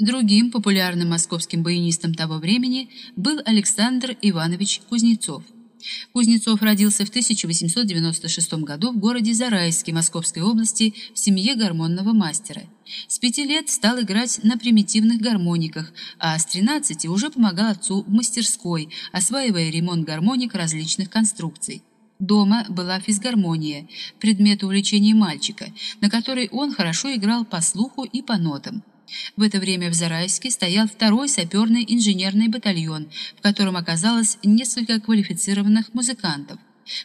Другим популярным московским баянистом того времени был Александр Иванович Кузнецов. Кузнецов родился в 1896 году в городе Зарайске Московской области в семье гармонного мастера. С пяти лет стал играть на примитивных гармониках, а с 13 уже помогал отцу в мастерской, осваивая ремонт гармоник различных конструкций. Дома была физгармония, предмет увлечения мальчика, на которой он хорошо играл по слуху и по нотам. В это время в Зарайске стоял второй саперный инженерный батальон, в котором оказалось несколько квалифицированных музыкантов.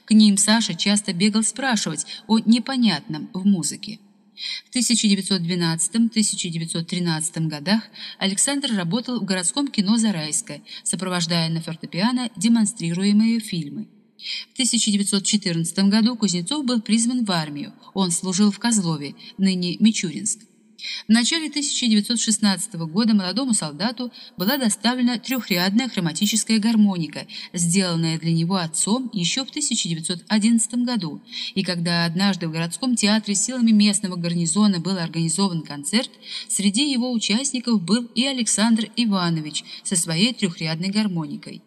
К ним Саша часто бегал спрашивать о непонятном в музыке. В 1912-1913 годах Александр работал в городском кино Зарайска, сопровождая на фортепиано демонстрируемые фильмы. В 1914 году Кузнецов был призван в армию. Он служил в Козлове, ныне Мичуринск. В начале 1916 года молодому солдату была доставлена трехрядная хроматическая гармоника, сделанная для него отцом еще в 1911 году. И когда однажды в городском театре силами местного гарнизона был организован концерт, среди его участников был и Александр Иванович со своей трехрядной гармоникой.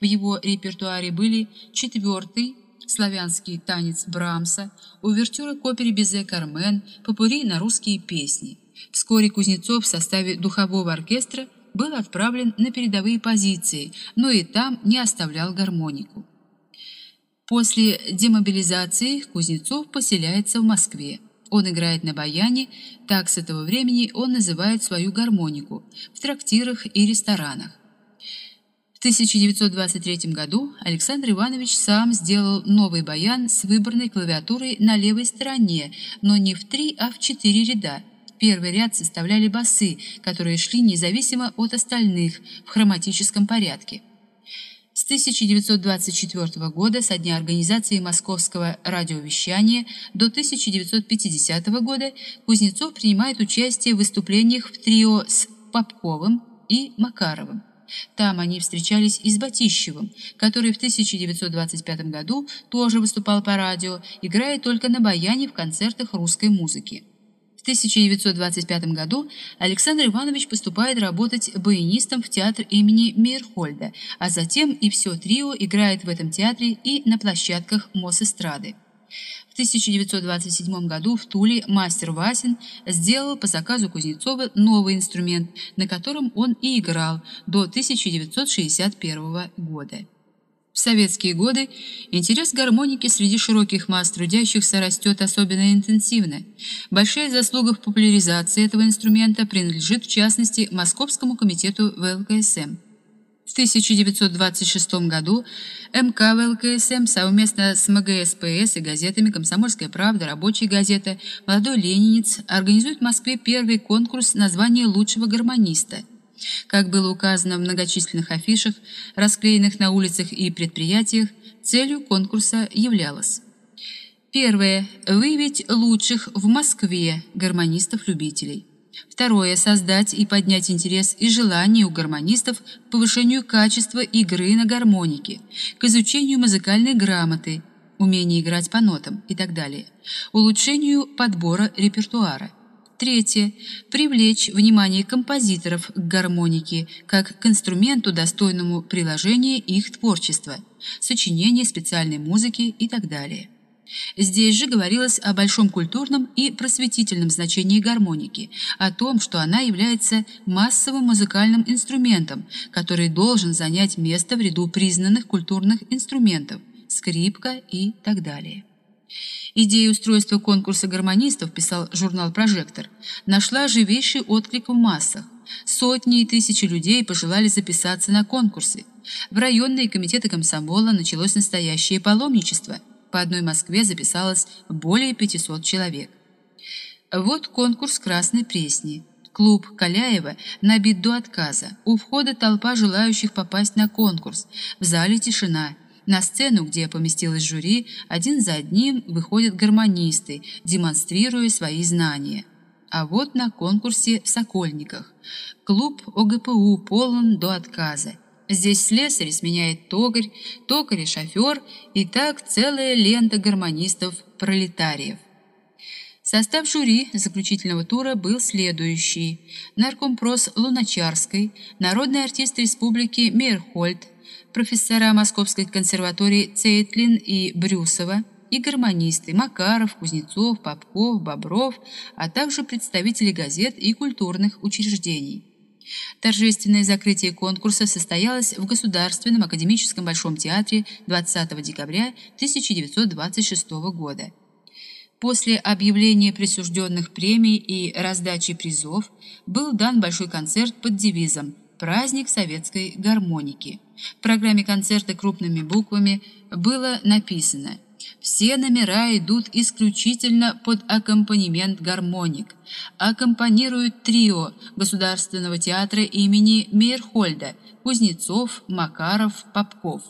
В его репертуаре были четвертый, славянский танец Брамса, увертюра к опере Безе Кармен, попури на русские песни. Вскоре Кузнецов в составе духового оркестра был отправлен на передовые позиции, но и там не оставлял гармонику. После демобилизации Кузнецов поселяется в Москве. Он играет на баяне, так с этого времени он называет свою гармонику, в трактирах и ресторанах. В 1923 году Александр Иванович сам сделал новый баян с выборной клавиатурой на левой стороне, но не в три, а в четыре ряда. Первый ряд составляли басы, которые шли независимо от остальных в хроматическом порядке. С 1924 года, со дня организации московского радиовещания до 1950 года, Кузнецов принимает участие в выступлениях в трио с Попковым и Макаровым. Там они встречались и с Батищевым, который в 1925 году тоже выступал по радио, играя только на баяне в концертах русской музыки. В 1925 году Александр Иванович поступает работать баянистом в театр имени Мейерхольда, а затем и все трио играет в этом театре и на площадках Мосэстрады. В 1927 году в Туле мастер Васин сделал по заказу Кузнецова новый инструмент, на котором он и играл до 1961 года. В советские годы интерес к гармонике среди широких масс трудящихся растет особенно интенсивно. Большая заслуга в популяризации этого инструмента принадлежит в частности Московскому комитету ВЛКСМ. В 1926 году МК ВЛКСМ совместно с МГСПС и газетами «Комсомольская правда», «Рабочая газета», «Молодой ленинец» организует в Москве первый конкурс на звание лучшего гармониста. Как было указано в многочисленных афишах, расклеенных на улицах и предприятиях, целью конкурса являлось Первое. Выявить лучших в Москве гармонистов-любителей. Второе создать и поднять интерес и желание у гармонистов к повышению качества игры на гармонике, к изучению музыкальной грамоты, умению играть по нотам и так далее, улучшению подбора репертуара. Третье привлечь внимание композиторов к гармонике как к инструменту достойному приложения их творчества, сочинения специальной музыки и так далее. Здесь же говорилось о большом культурном и просветительном значении гармоники, о том, что она является массовым музыкальным инструментом, который должен занять место в ряду признанных культурных инструментов – скрипка и так далее. Идея устройства конкурса гармонистов, писал журнал «Прожектор», нашла живейший отклик в массах. Сотни и тысячи людей пожелали записаться на конкурсы. В районные комитеты комсомола началось настоящее паломничество – по одной Москве записалось более 500 человек. Вот конкурс Красной Пресни. Клуб Каляева набит до отказа. У входа толпа желающих попасть на конкурс. В зале тишина. На сцену, где поместилось жюри, один за одним выходят гармонисты, демонстрируя свои знания. А вот на конкурсе в Сокольниках. Клуб ОГПУ полон до отказа. Здесь слесарь сменяет токарь, токарь и шофер, и так целая лента гармонистов-пролетариев. Состав жюри заключительного тура был следующий. Наркомпрос Луначарской, народный артист республики Мейерхольд, профессора Московской консерватории Цейтлин и Брюсова и гармонисты Макаров, Кузнецов, Попков, Бобров, а также представители газет и культурных учреждений. Торжественное закрытие конкурса состоялось в Государственном академическом Большом театре 20 декабря 1926 года. После объявления присужденных премий и раздачи призов был дан большой концерт под девизом «Праздник советской гармоники». В программе концерта крупными буквами было написано «Все номера идут исключительно под аккомпанемент гармоник. Аккомпанируют трио Государственного театра имени Мейерхольда Кузнецов, Макаров, Попков».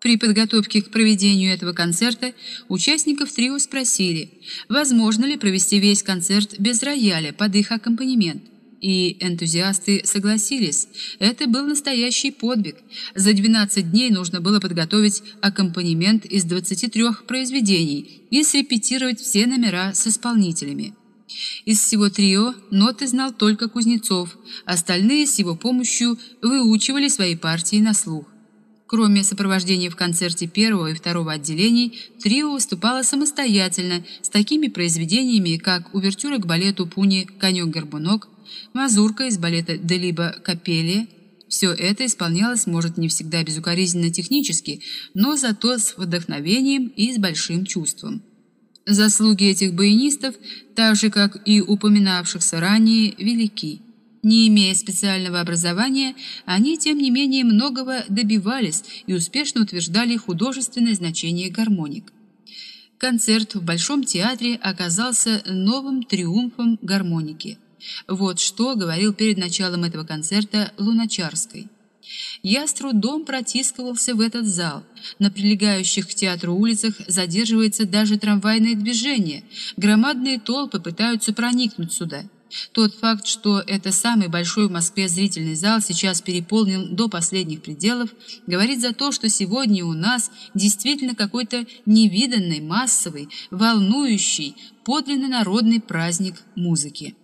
При подготовке к проведению этого концерта участников трио спросили, возможно ли провести весь концерт без рояля под их аккомпанемент. И энтузиасты согласились. Это был настоящий подвиг. За 12 дней нужно было подготовить аккомпанемент из 23 произведений и срепетировать все номера с исполнителями. Из всего трио ноты знал только Кузнецов, остальные с его помощью выучивали свои партии на слух. Кроме сопровождения в концерте первого и второго отделений, трио выступало самостоятельно с такими произведениями, как увертюра к балету Пуни «Конек-горбунок», мазурка из балета «Делиба Капелия». Все это исполнялось, может, не всегда безукоризненно технически, но зато с вдохновением и с большим чувством. Заслуги этих баянистов, так же, как и упоминавшихся ранее, велики. Не имея специального образования, они, тем не менее, многого добивались и успешно утверждали художественное значение гармоник. Концерт в Большом театре оказался новым триумфом гармоники. Вот что говорил перед началом этого концерта Луначарской. Я с трудом протискивался в этот зал. На прилегающих к театру улицах задерживается даже трамвайное движение. Громадные толпы пытаются проникнуть сюда. Тот факт, что это самый большой в Москве зрительный зал сейчас переполнен до последних пределов, говорит за то, что сегодня у нас действительно какой-то невиданный, массовый, волнующий, подлинно народный праздник музыки.